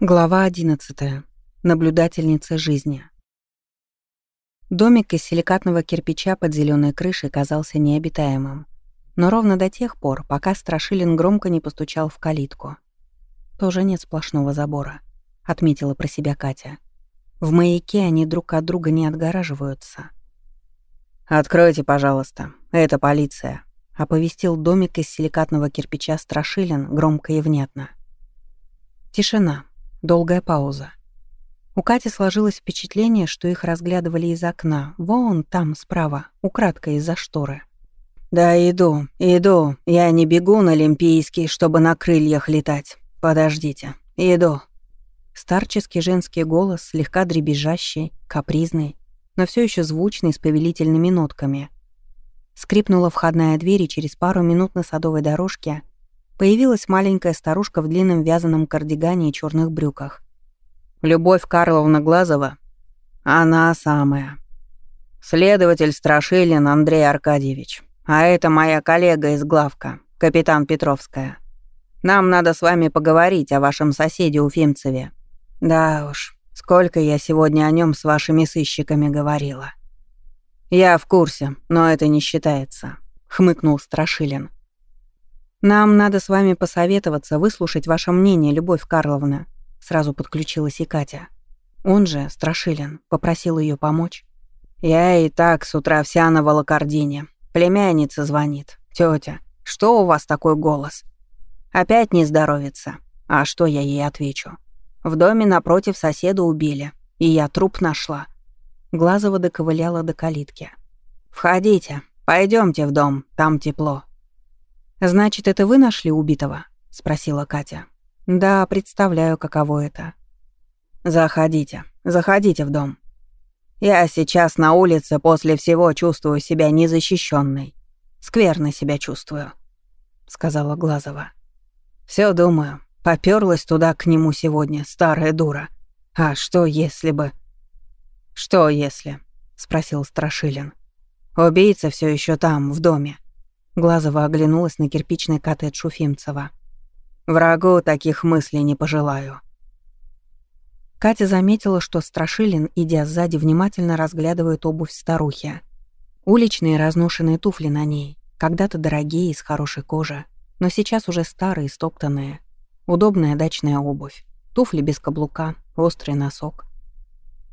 Глава 11. Наблюдательница жизни. Домик из силикатного кирпича под зеленой крышей казался необитаемым. Но ровно до тех пор, пока Страшилин громко не постучал в калитку. «Тоже нет сплошного забора», — отметила про себя Катя. «В маяке они друг от друга не отгораживаются». «Откройте, пожалуйста, это полиция», — оповестил домик из силикатного кирпича Страшилин громко и внятно. Тишина. Долгая пауза. У Кати сложилось впечатление, что их разглядывали из окна, вон там, справа, украдкой из-за шторы. «Да иду, иду. Я не бегу на Олимпийский, чтобы на крыльях летать. Подождите. Иду». Старческий женский голос, слегка дребезжащий, капризный, но все еще звучный с повелительными нотками. Скрипнула входная дверь, и через пару минут на садовой дорожке Появилась маленькая старушка в длинном вязаном кардигане и черных брюках. «Любовь Карловна Глазова?» «Она самая. Следователь Страшилин Андрей Аркадьевич. А это моя коллега из главка, капитан Петровская. Нам надо с вами поговорить о вашем соседе Уфимцеве. Да уж, сколько я сегодня о нем с вашими сыщиками говорила». «Я в курсе, но это не считается», — хмыкнул Страшилин. «Нам надо с вами посоветоваться, выслушать ваше мнение, Любовь Карловна», — сразу подключилась и Катя. Он же, Страшилин, попросил ее помочь. «Я и так с утра вся на волокордине. Племянница звонит. Тетя, что у вас такой голос? Опять не здоровится. А что я ей отвечу? В доме напротив соседа убили, и я труп нашла». Глазова доковыляла до калитки. «Входите, пойдемте в дом, там тепло». «Значит, это вы нашли убитого?» — спросила Катя. «Да, представляю, каково это». «Заходите, заходите в дом. Я сейчас на улице после всего чувствую себя незащищенной. Скверно себя чувствую», — сказала Глазова. Все думаю, попёрлась туда к нему сегодня, старая дура. А что если бы...» «Что если?» — спросил Страшилин. «Убийца все еще там, в доме. Глазова оглянулась на кирпичный коттедж Уфимцева. «Врагу таких мыслей не пожелаю». Катя заметила, что Страшилин, идя сзади, внимательно разглядывает обувь старухи. Уличные разношенные туфли на ней, когда-то дорогие, из хорошей кожи, но сейчас уже старые, стоптанные. Удобная дачная обувь, туфли без каблука, острый носок.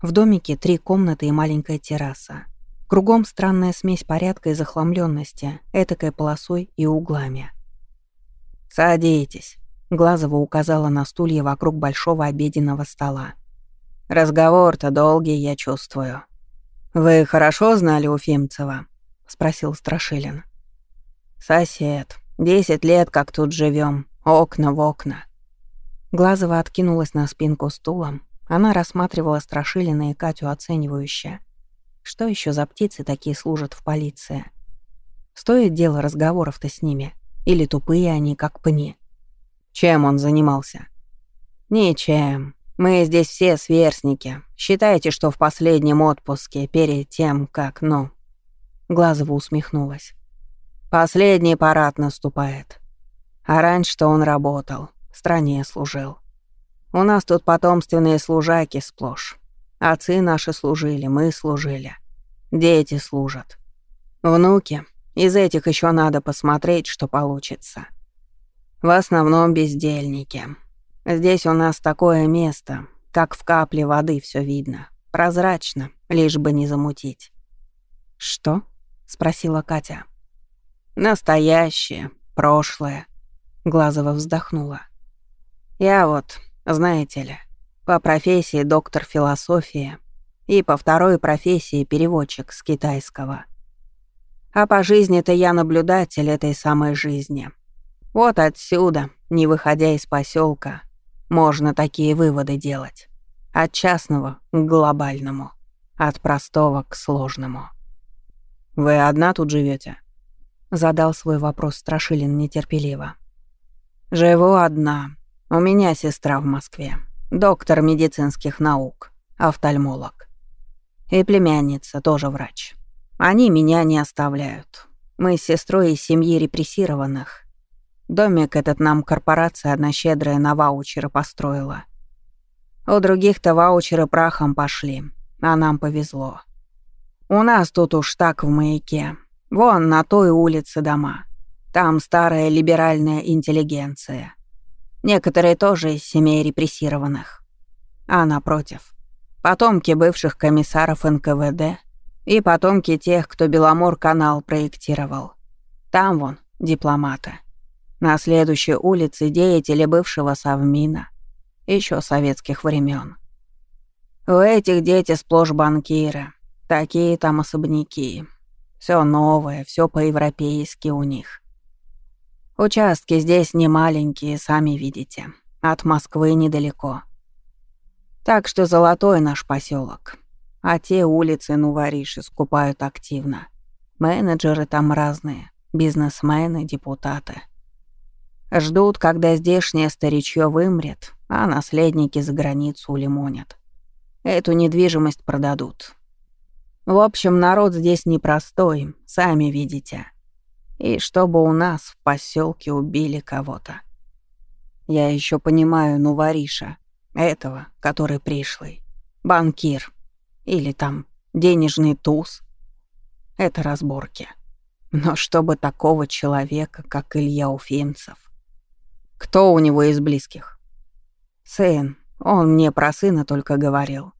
В домике три комнаты и маленькая терраса. Кругом странная смесь порядка и захламленности, этакой полосой и углами. «Садитесь», — Глазова указала на стулья вокруг большого обеденного стола. «Разговор-то долгий, я чувствую». «Вы хорошо знали Уфимцева?» — спросил Страшилин. «Сосед. Десять лет, как тут живем, Окна в окна». Глазова откинулась на спинку стула. Она рассматривала Страшилина и Катю оценивающе. Что еще за птицы такие служат в полиции? Стоит дело разговоров-то с ними? Или тупые они, как пни? Чем он занимался? Ничем. Мы здесь все сверстники. Считайте, что в последнем отпуске, перед тем, как, ну... Глазова усмехнулась. Последний парад наступает. А раньше-то он работал, стране служил. У нас тут потомственные служаки сплошь. Отцы наши служили, мы служили. Дети служат. Внуки. Из этих еще надо посмотреть, что получится. В основном бездельники. Здесь у нас такое место, как в капле воды все видно. Прозрачно, лишь бы не замутить. «Что?» — спросила Катя. «Настоящее, прошлое», — Глазова вздохнула. «Я вот, знаете ли, по профессии доктор философии и по второй профессии переводчик с китайского. А по жизни-то я наблюдатель этой самой жизни. Вот отсюда, не выходя из поселка, можно такие выводы делать. От частного к глобальному, от простого к сложному. «Вы одна тут живете? задал свой вопрос Страшилин нетерпеливо. «Живу одна. У меня сестра в Москве. Доктор медицинских наук, офтальмолог. И племянница, тоже врач. Они меня не оставляют. Мы с сестрой из семьи репрессированных. Домик этот нам корпорация одна щедрая на ваучеры построила. У других-то ваучеры прахом пошли, а нам повезло. У нас тут уж так в маяке. Вон на той улице дома. Там старая либеральная интеллигенция. Некоторые тоже из семей репрессированных. А напротив, потомки бывших комиссаров НКВД и потомки тех, кто Беломор-канал проектировал. Там вон дипломаты. На следующей улице деятели бывшего Совмина, еще советских времен. У этих дети сплошь банкиры, такие там особняки. Все новое, все по-европейски у них. Участки здесь не маленькие, сами видите. От Москвы недалеко. Так что золотой наш поселок. А те улицы, ну, вориши, скупают активно. Менеджеры там разные, бизнесмены, депутаты. Ждут, когда здешнее старичье вымрет, а наследники за границу улимонят. Эту недвижимость продадут. В общем, народ здесь непростой, сами видите. И чтобы у нас в поселке убили кого-то. Я еще понимаю, ну, вориша, этого, который пришлый, банкир или там денежный туз. Это разборки. Но чтобы такого человека, как Илья Уфимцев, кто у него из близких? Сын. Он мне про сына только говорил.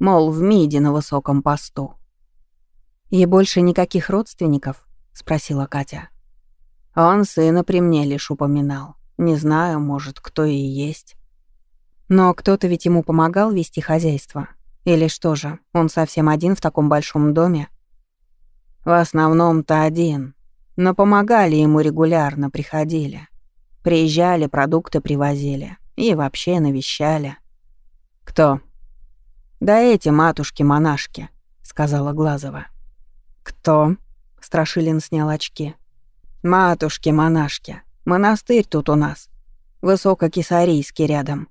Мол, в МИДе на высоком посту. «И больше никаких родственников?» — спросила Катя. Он сына при мне лишь упоминал. Не знаю, может, кто и есть. Но кто-то ведь ему помогал вести хозяйство. Или что же, он совсем один в таком большом доме? В основном-то один. Но помогали ему регулярно, приходили. Приезжали, продукты привозили. И вообще навещали. Кто? Да эти матушки-монашки, сказала Глазова. Кто? Страшилин снял очки. Матушки-монашки. Монастырь тут у нас. Высококисарийский рядом.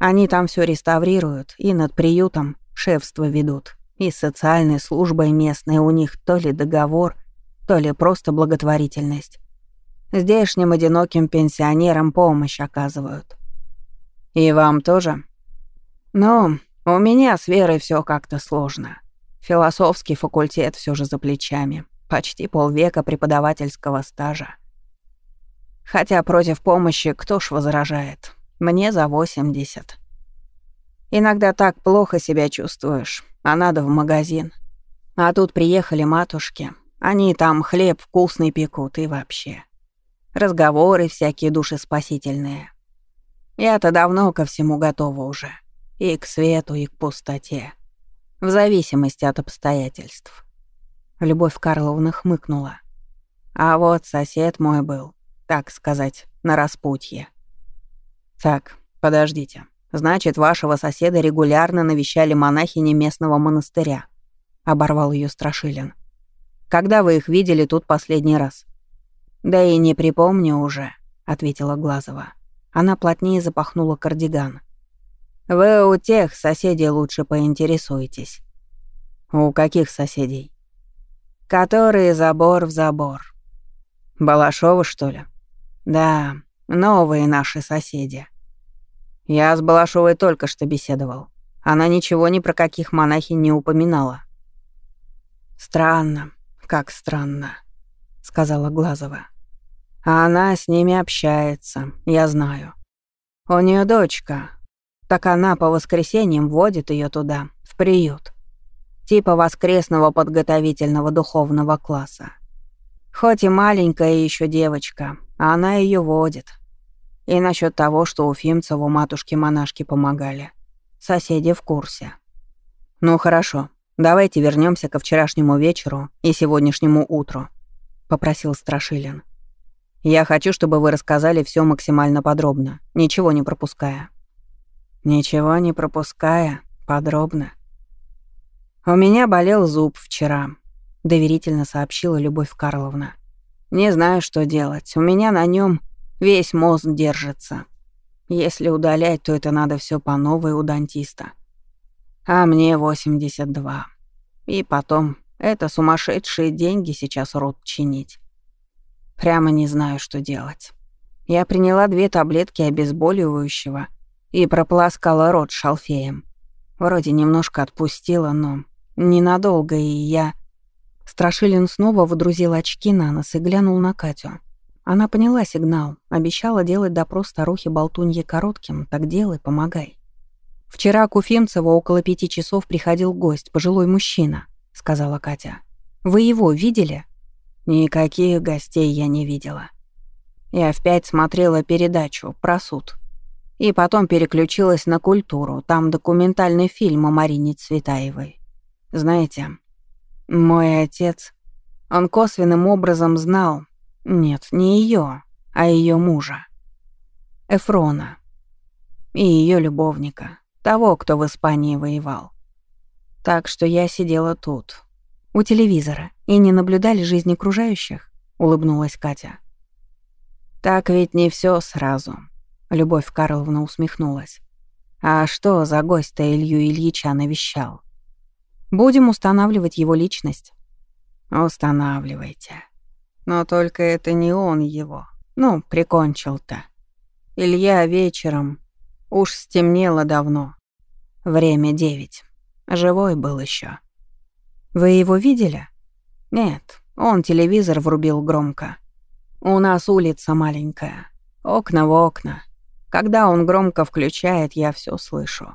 Они там все реставрируют и над приютом шефство ведут. И с социальной службой местной у них то ли договор, то ли просто благотворительность. Здешним одиноким пенсионерам помощь оказывают. И вам тоже? Ну, у меня с верой все как-то сложно. Философский факультет все же за плечами. Почти полвека преподавательского стажа. Хотя против помощи кто ж возражает? Мне за 80. Иногда так плохо себя чувствуешь, а надо в магазин. А тут приехали матушки. Они там хлеб вкусный пекут и вообще. Разговоры всякие душеспасительные. Я-то давно ко всему готова уже. И к свету, и к пустоте. В зависимости от обстоятельств. Любовь Карловна хмыкнула. А вот сосед мой был, так сказать, на распутье. Так, подождите. Значит, вашего соседа регулярно навещали монахини местного монастыря. Оборвал ее Страшилин. Когда вы их видели тут последний раз? «Да и не припомню уже», — ответила Глазова. Она плотнее запахнула кардиган. «Вы у тех соседей лучше поинтересуйтесь». «У каких соседей?» «Которые забор в забор». «Балашова, что ли?» «Да, новые наши соседи». «Я с Балашовой только что беседовал. Она ничего ни про каких монахинь не упоминала». «Странно, как странно», — сказала Глазова. А она с ними общается, я знаю. У нее дочка. Так она по воскресеньям водит ее туда, в приют. Типа воскресного подготовительного духовного класса. Хоть и маленькая еще девочка, она ее водит. И насчет того, что у Фимцеву матушки-монашки помогали. Соседи в курсе. Ну хорошо, давайте вернемся ко вчерашнему вечеру и сегодняшнему утру, попросил Страшилин. Я хочу, чтобы вы рассказали все максимально подробно, ничего не пропуская». «Ничего не пропуская, подробно». «У меня болел зуб вчера», — доверительно сообщила Любовь Карловна. «Не знаю, что делать. У меня на нем весь мозг держится. Если удалять, то это надо все по новой у дантиста. А мне 82. И потом, это сумасшедшие деньги сейчас рот чинить. Прямо не знаю, что делать. Я приняла две таблетки обезболивающего и прополоскала рот шалфеем. Вроде немножко отпустила, но ненадолго, и я... Страшилин снова водрузил очки на нос и глянул на Катю. Она поняла сигнал, обещала делать допрос старухи болтуньи коротким, так делай, помогай. «Вчера к Уфимцеву около пяти часов приходил гость, пожилой мужчина», — сказала Катя. «Вы его видели?» «Никаких гостей я не видела. Я в пять смотрела передачу про суд. И потом переключилась на культуру, там документальный фильм о Марине Цветаевой. Знаете, мой отец, он косвенным образом знал, нет, не ее, а ее мужа, Эфрона, и ее любовника, того, кто в Испании воевал. Так что я сидела тут, у телевизора, и не наблюдали жизнь окружающих, улыбнулась Катя. Так ведь не все сразу. Любовь Карловна усмехнулась. А что за гость-то Илью Ильича навещал? Будем устанавливать его личность. Устанавливайте. Но только это не он его. Ну, прикончил-то. Илья вечером. Уж стемнело давно. Время девять. Живой был еще. Вы его видели? Нет, он телевизор врубил громко. У нас улица маленькая. Окна в окна. Когда он громко включает, я все слышу.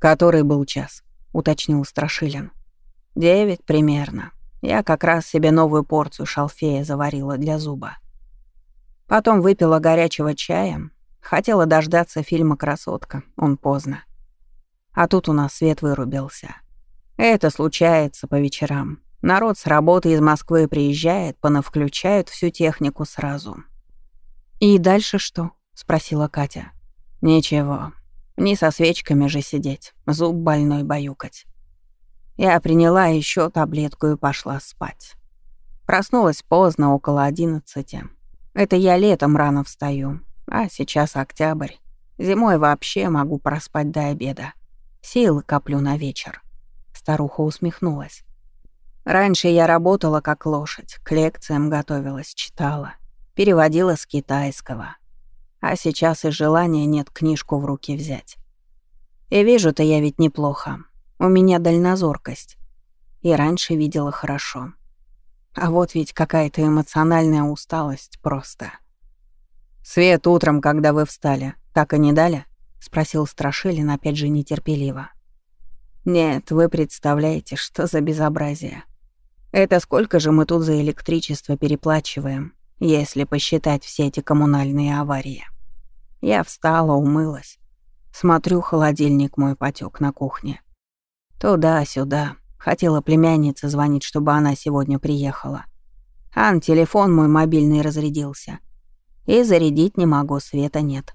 Который был час? — уточнил Страшилин. «Девять примерно. Я как раз себе новую порцию шалфея заварила для зуба. Потом выпила горячего чая. Хотела дождаться фильма «Красотка». Он поздно. А тут у нас свет вырубился. Это случается по вечерам. Народ с работы из Москвы приезжает, понавключают всю технику сразу. «И дальше что?» — спросила Катя. «Ничего. Не со свечками же сидеть, зуб больной баюкать. Я приняла еще таблетку и пошла спать. Проснулась поздно, около одиннадцати. Это я летом рано встаю, а сейчас октябрь. Зимой вообще могу проспать до обеда. Силы коплю на вечер. Старуха усмехнулась. Раньше я работала как лошадь, к лекциям готовилась, читала, переводила с китайского а сейчас и желания нет книжку в руки взять. И вижу-то я ведь неплохо. У меня дальнозоркость. И раньше видела хорошо. А вот ведь какая-то эмоциональная усталость просто. «Свет утром, когда вы встали, так и не дали?» — спросил Страшилин опять же нетерпеливо. «Нет, вы представляете, что за безобразие. Это сколько же мы тут за электричество переплачиваем, если посчитать все эти коммунальные аварии. Я встала, умылась. Смотрю, холодильник мой потек на кухне. Туда-сюда. Хотела племяннице звонить, чтобы она сегодня приехала. Ан, телефон мой мобильный разрядился. И зарядить не могу, света нет.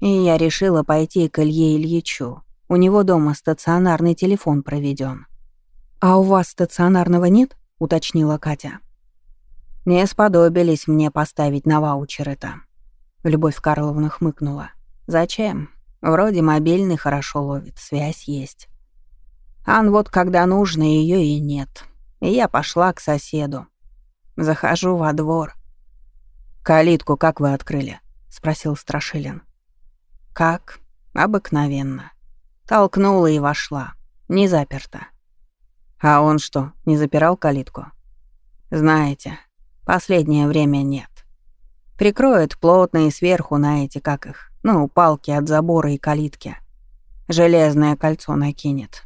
И я решила пойти к Илье Ильичу. У него дома стационарный телефон проведен. «А у вас стационарного нет?» — уточнила Катя. Не сподобились мне поставить на ваучеры-то. Любовь Карловна хмыкнула. Зачем? Вроде мобильный хорошо ловит, связь есть. Ан вот когда нужно, ее и нет. И я пошла к соседу. Захожу во двор. «Калитку как вы открыли?» — спросил Страшилин. «Как? Обыкновенно. Толкнула и вошла. Не заперта». «А он что, не запирал калитку?» «Знаете, Последнее время нет. Прикроет плотно и сверху на эти, как их, ну, палки от забора и калитки. Железное кольцо накинет.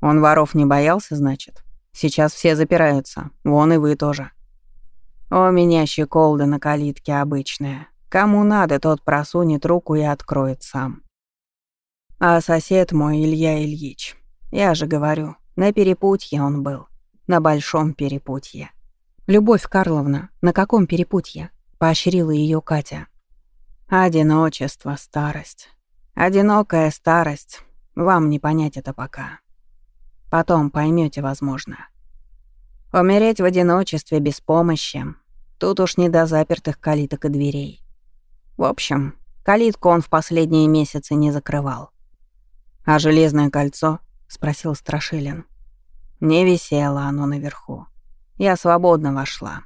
Он воров не боялся, значит? Сейчас все запираются, вон и вы тоже. У меня щеколда на калитке обычная. Кому надо, тот просунет руку и откроет сам. А сосед мой Илья Ильич, я же говорю, на перепутье он был, на большом перепутье. «Любовь Карловна, на каком перепутье?» — поощрила ее Катя. «Одиночество, старость. Одинокая старость. Вам не понять это пока. Потом поймете, возможно. Умереть в одиночестве без помощи. Тут уж не до запертых калиток и дверей. В общем, калитку он в последние месяцы не закрывал. «А железное кольцо?» — спросил Страшилин. Не висело оно наверху. Я свободно вошла.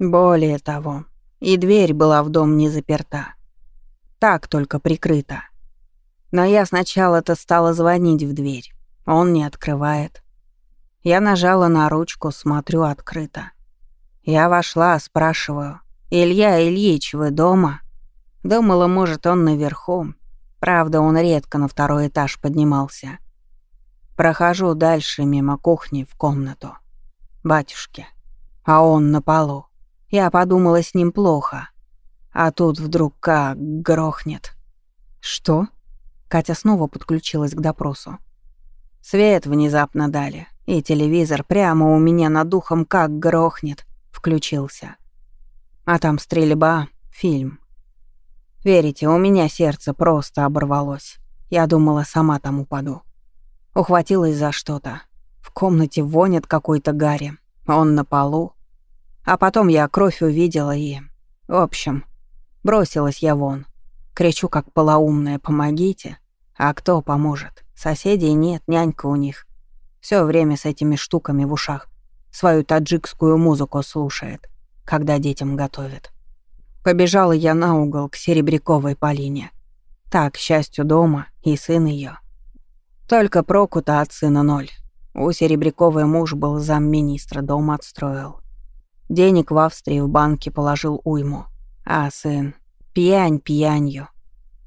Более того, и дверь была в дом не заперта. Так только прикрыта. Но я сначала-то стала звонить в дверь. Он не открывает. Я нажала на ручку, смотрю, открыто. Я вошла, спрашиваю. «Илья Ильич, вы дома?» Думала, может, он наверху. Правда, он редко на второй этаж поднимался. Прохожу дальше мимо кухни в комнату. Батюшки. А он на полу. Я подумала, с ним плохо. А тут вдруг как грохнет. «Что?» Катя снова подключилась к допросу. Свет внезапно дали, и телевизор прямо у меня над духом как грохнет, включился. А там стрельба, фильм. Верите, у меня сердце просто оборвалось. Я думала, сама там упаду. Ухватилась за что-то. В комнате вонит какой-то Гарри. Он на полу. А потом я кровь увидела и... В общем, бросилась я вон. Кричу, как полоумная, помогите. А кто поможет? Соседей нет, нянька у них. Все время с этими штуками в ушах. Свою таджикскую музыку слушает, когда детям готовит. Побежала я на угол к Серебряковой Полине. Так, к счастью, дома и сын ее. Только проку-то от сына ноль. У Серебряковой муж был замминистра, дом отстроил. Денег в Австрии в банке положил уйму. А сын Пьянь пьянью.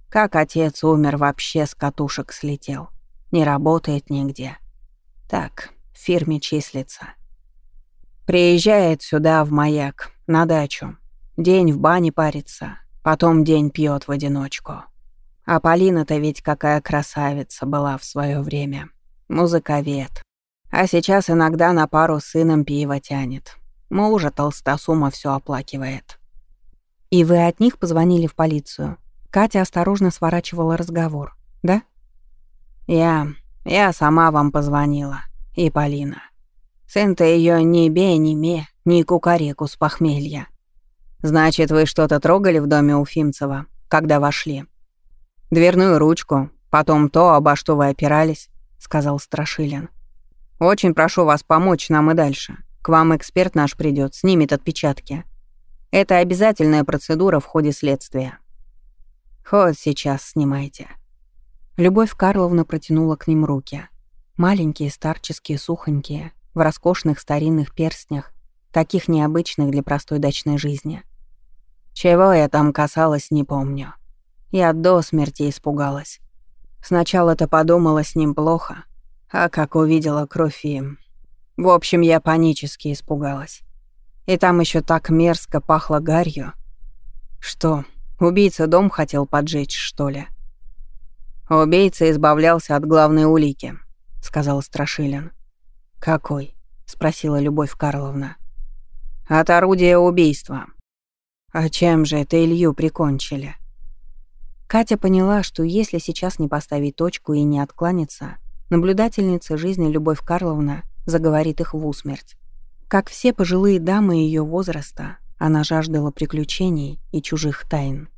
Как отец умер, вообще с катушек слетел. Не работает нигде. Так, в фирме числится. Приезжает сюда, в маяк, на дачу. День в бане парится, потом день пьет в одиночку. А Полина-то ведь какая красавица была в свое время. Музыковед. А сейчас иногда на пару с сыном пиво тянет. Мужа толстосума все оплакивает. «И вы от них позвонили в полицию?» Катя осторожно сворачивала разговор. «Да?» «Я... я сама вам позвонила. И Полина. Сын-то ее ни бе, ни ме, ни кукареку с похмелья. Значит, вы что-то трогали в доме Уфимцева, когда вошли? Дверную ручку, потом то, обо что вы опирались», — сказал Страшилин. «Очень прошу вас помочь нам и дальше. К вам эксперт наш придет, снимет отпечатки. Это обязательная процедура в ходе следствия. Хоть сейчас снимайте». Любовь Карловна протянула к ним руки. Маленькие, старческие, сухонькие, в роскошных старинных перстнях, таких необычных для простой дачной жизни. Чего я там касалась, не помню. Я до смерти испугалась. Сначала-то подумала с ним плохо, а как увидела кровь и... В общем, я панически испугалась. И там еще так мерзко пахло гарью. Что, убийца дом хотел поджечь, что ли? Убийца избавлялся от главной улики, сказал Страшилин. Какой? спросила Любовь Карловна. От орудия убийства. А чем же это Илью прикончили? Катя поняла, что если сейчас не поставить точку и не откланяться, наблюдательница жизни Любовь Карловна заговорит их в усмерть. Как все пожилые дамы ее возраста, она жаждала приключений и чужих тайн.